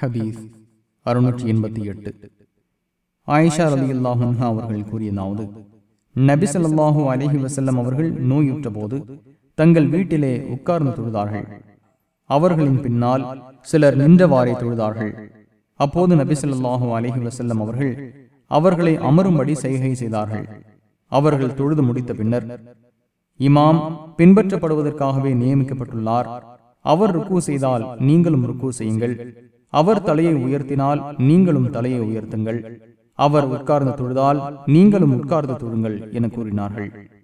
ஹபீஸ் அறுநூற்றி எண்பத்தி எட்டு. ஆயிஷா அலி அல்லாஹா அவர்கள் கூறியதாவது நபி அலஹி வசல்லம் அவர்கள் நோயுற்ற போது தங்கள் வீட்டிலே உட்கார்ந்து தொழுதார்கள். அவர்களின் பின்னால் சிலர் நின்றவாறே தொழுதார்கள். அப்போது நபி அலஹி வசல்லம் அவர்கள் அவர்களை அமரும்படி செய்கை செய்தார்கள். அவர்கள் தொழுது முடித்த பின்னர் இமாம் பின்பற்றப்படுவதற்காகவே நியமிக்கப்பட்டுள்ளார். அவர் ருக்கு செய்தால் நீங்களும் ருக்கு செய்யுங்கள். அவர் தலையை உயர்த்தினால் நீங்களும் தலையை உயர்த்துங்கள். அவர் உட்கார்ந்து தொழுதால் நீங்களும் உட்கார்ந்து தொழுங்கள் என கூறினார்கள்.